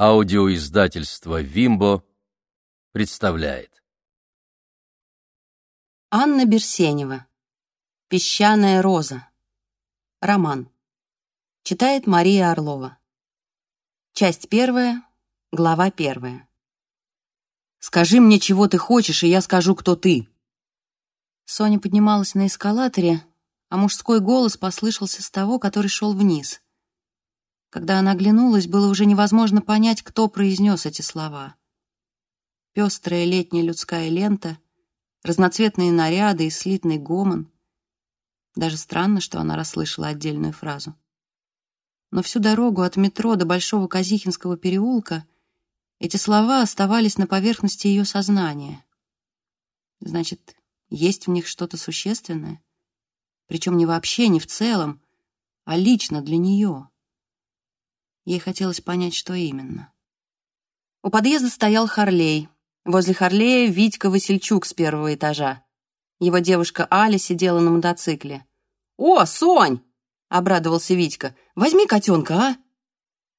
Аудиоиздательство «Вимбо» представляет. Анна Берсенева. «Песчаная роза». Роман. Читает Мария Орлова. Часть первая, глава первая. «Скажи мне, чего ты хочешь, и я скажу, кто ты». Соня поднималась на эскалаторе, а мужской голос послышался с того, который шел вниз. Когда она оглянулась, было уже невозможно понять, кто произнес эти слова. Пестрая летняя людская лента, разноцветные наряды и слитный гомон. Даже странно, что она расслышала отдельную фразу. Но всю дорогу от метро до Большого Казихинского переулка эти слова оставались на поверхности ее сознания. Значит, есть в них что-то существенное? Причем не вообще, не в целом, а лично для нее. Ей хотелось понять, что именно. У подъезда стоял Харлей. Возле Харлея Витька Васильчук с первого этажа. Его девушка Аля сидела на мотоцикле. «О, Сонь!» — обрадовался Витька. «Возьми котенка, а?»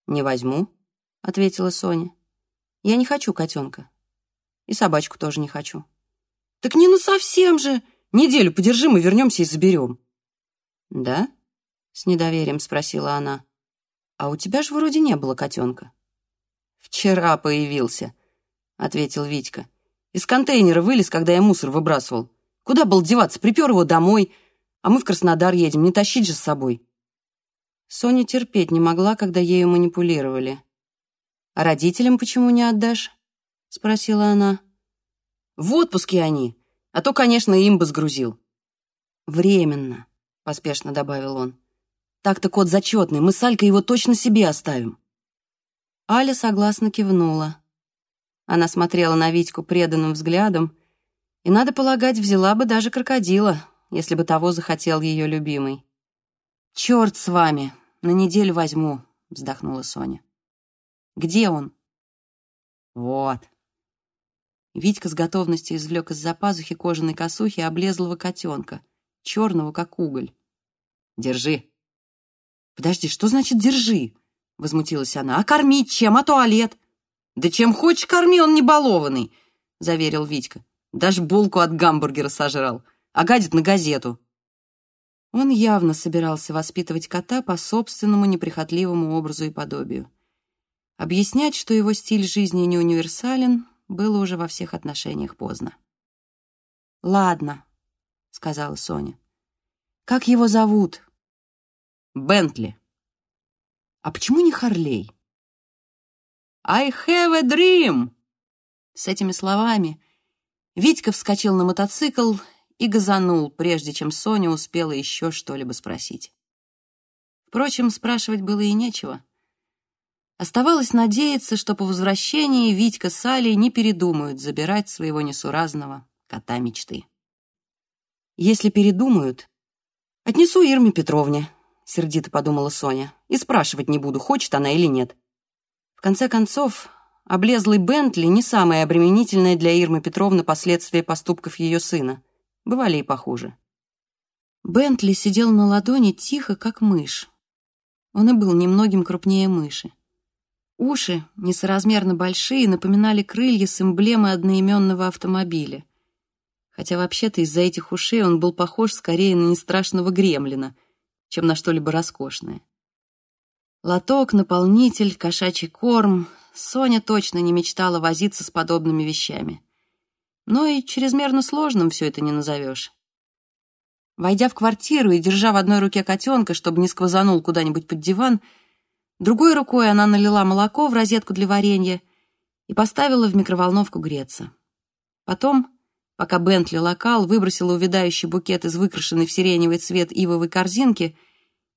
«Не возьму», — ответила Соня. «Я не хочу котенка. И собачку тоже не хочу». «Так не ну совсем же! Неделю подержим и вернемся и заберем». «Да?» — с недоверием спросила она. «А у тебя же вроде не было котенка». «Вчера появился», — ответил Витька. «Из контейнера вылез, когда я мусор выбрасывал. Куда был деваться? Припер его домой. А мы в Краснодар едем, не тащить же с собой». Соня терпеть не могла, когда ею манипулировали. «А родителям почему не отдашь?» — спросила она. «В отпуске они, а то, конечно, им бы сгрузил». «Временно», — поспешно добавил он. Так-то кот зачетный, мы с Алькой его точно себе оставим». Аля согласно кивнула. Она смотрела на Витьку преданным взглядом и, надо полагать, взяла бы даже крокодила, если бы того захотел ее любимый. «Черт с вами, на неделю возьму», — вздохнула Соня. «Где он?» «Вот». Витька с готовностью извлек из-за пазухи кожаной косухи облезлого котенка, черного, как уголь. «Держи». «Подожди, что значит «держи»?» — возмутилась она. «А кормить чем? А туалет?» «Да чем хочешь корми, он не балованный», — заверил Витька. «Даже булку от гамбургера сожрал, а гадит на газету». Он явно собирался воспитывать кота по собственному неприхотливому образу и подобию. Объяснять, что его стиль жизни не универсален, было уже во всех отношениях поздно. «Ладно», — сказала Соня. «Как его зовут?» Бентли. А почему не Харлей? I have a dream! С этими словами Витька вскочил на мотоцикл и газанул, прежде чем Соня успела еще что-либо спросить. Впрочем, спрашивать было и нечего. Оставалось надеяться, что по возвращении Витька с Алей не передумают забирать своего несуразного кота мечты. Если передумают, отнесу Ирме Петровне, сердито подумала Соня. И спрашивать не буду, хочет она или нет. В конце концов, облезлый Бентли не самое обременительное для Ирмы Петровны последствия поступков ее сына. Бывали и похуже. Бентли сидел на ладони тихо, как мышь. Он и был немногим крупнее мыши. Уши, несоразмерно большие, напоминали крылья с эмблемой одноименного автомобиля. Хотя вообще-то из-за этих ушей он был похож скорее на нестрашного гремлина — чем на что-либо роскошное. Лоток, наполнитель, кошачий корм. Соня точно не мечтала возиться с подобными вещами. Но и чрезмерно сложным все это не назовешь. Войдя в квартиру и держа в одной руке котенка, чтобы не сквозанул куда-нибудь под диван, другой рукой она налила молоко в розетку для варенья и поставила в микроволновку греться. Потом пока Бентли локал выбросила увядающий букет из выкрашенной в сиреневый цвет ивовой корзинки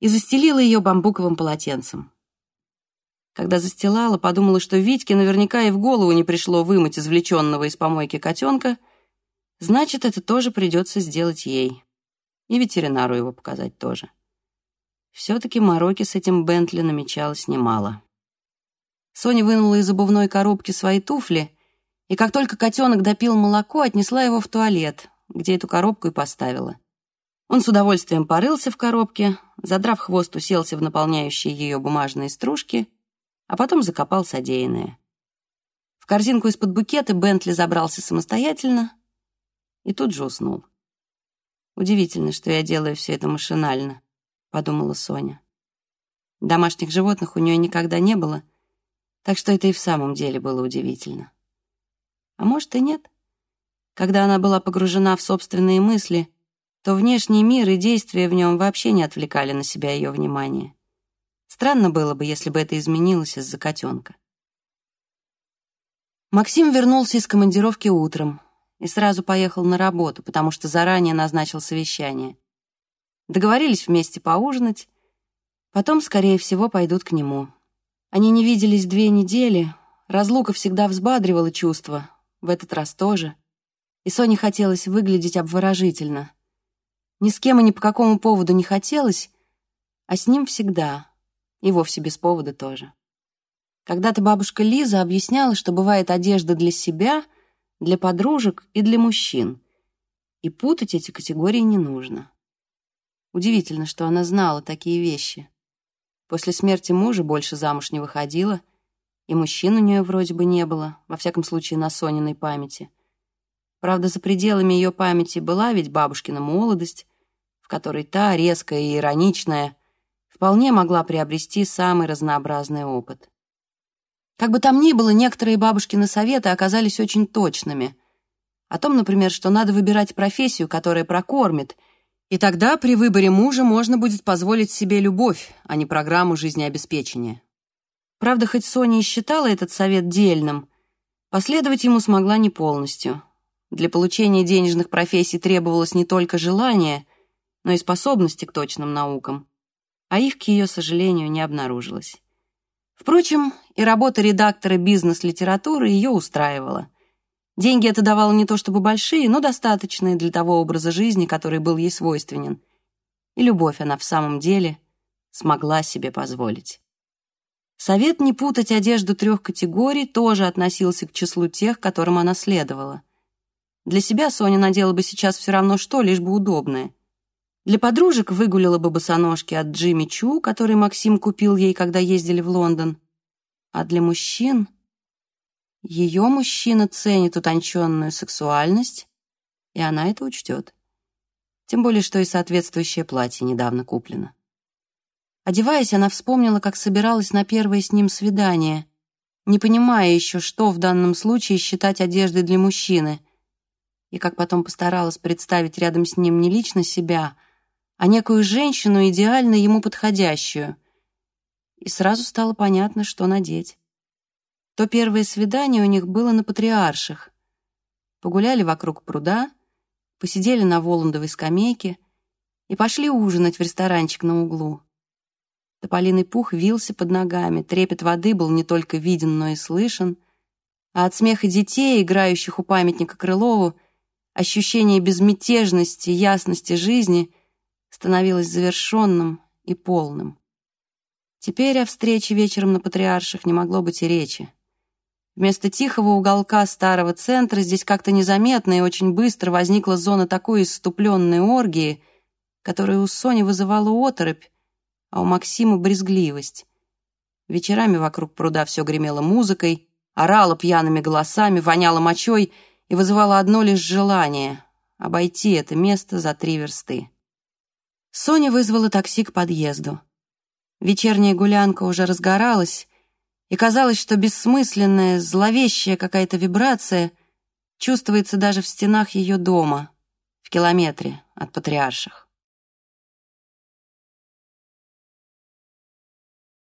и застелила ее бамбуковым полотенцем. Когда застилала, подумала, что Витьке наверняка и в голову не пришло вымыть извлеченного из помойки котенка, значит, это тоже придется сделать ей. И ветеринару его показать тоже. Все-таки мороки с этим Бентли намечалось немало. Соня вынула из обувной коробки свои туфли — и как только котенок допил молоко, отнесла его в туалет, где эту коробку и поставила. Он с удовольствием порылся в коробке, задрав хвост, уселся в наполняющие ее бумажные стружки, а потом закопал содеянное. В корзинку из-под букета Бентли забрался самостоятельно и тут же уснул. «Удивительно, что я делаю все это машинально», — подумала Соня. Домашних животных у нее никогда не было, так что это и в самом деле было удивительно. А может и нет. Когда она была погружена в собственные мысли, то внешний мир и действия в нем вообще не отвлекали на себя ее внимание. Странно было бы, если бы это изменилось из-за котенка. Максим вернулся из командировки утром и сразу поехал на работу, потому что заранее назначил совещание. Договорились вместе поужинать, потом, скорее всего, пойдут к нему. Они не виделись две недели, разлука всегда взбадривала чувства, в этот раз тоже. И Соне хотелось выглядеть обворожительно. Ни с кем и ни по какому поводу не хотелось, а с ним всегда, и вовсе без повода тоже. Когда-то бабушка Лиза объясняла, что бывает одежда для себя, для подружек и для мужчин. И путать эти категории не нужно. Удивительно, что она знала такие вещи. После смерти мужа больше замуж не выходила, и мужчин у нее вроде бы не было, во всяком случае на Сониной памяти. Правда, за пределами ее памяти была ведь бабушкина молодость, которой та, резкая и ироничная, вполне могла приобрести самый разнообразный опыт. Как бы там ни было, некоторые бабушкины советы оказались очень точными. О том, например, что надо выбирать профессию, которая прокормит, и тогда при выборе мужа можно будет позволить себе любовь, а не программу жизнеобеспечения. Правда, хоть Соня и считала этот совет дельным, последовать ему смогла не полностью. Для получения денежных профессий требовалось не только желание, но и способности к точным наукам, а их, к ее сожалению, не обнаружилось. Впрочем, и работа редактора бизнес-литературы ее устраивала. Деньги это давало не то чтобы большие, но достаточные для того образа жизни, который был ей свойственен. И любовь она в самом деле смогла себе позволить. Совет не путать одежду трех категорий тоже относился к числу тех, которым она следовала. Для себя Соня надела бы сейчас все равно что, лишь бы удобное. Для подружек выгулила бы босоножки от Джимми Чу, который Максим купил ей, когда ездили в Лондон. А для мужчин... Ее мужчина ценит утонченную сексуальность, и она это учтет. Тем более, что и соответствующее платье недавно куплено. Одеваясь, она вспомнила, как собиралась на первое с ним свидание, не понимая еще, что в данном случае считать одеждой для мужчины, и как потом постаралась представить рядом с ним не лично себя, а некую женщину, идеально ему подходящую. И сразу стало понятно, что надеть. То первое свидание у них было на Патриарших. Погуляли вокруг пруда, посидели на Воландовой скамейке и пошли ужинать в ресторанчик на углу. Тополиный пух вился под ногами, трепет воды был не только виден, но и слышен, а от смеха детей, играющих у памятника Крылову, ощущение безмятежности, ясности жизни становилось завершенным и полным. Теперь о встрече вечером на Патриарших не могло быть и речи. Вместо тихого уголка старого центра здесь как-то незаметно и очень быстро возникла зона такой исступленной оргии, которая у Сони вызывала оторопь, а у Максима брезгливость. Вечерами вокруг пруда все гремело музыкой, орало пьяными голосами, воняло мочой и вызывало одно лишь желание — обойти это место за три версты. Соня вызвала такси к подъезду. Вечерняя гулянка уже разгоралась, и казалось, что бессмысленная, зловещая какая-то вибрация чувствуется даже в стенах ее дома, в километре от патриарших.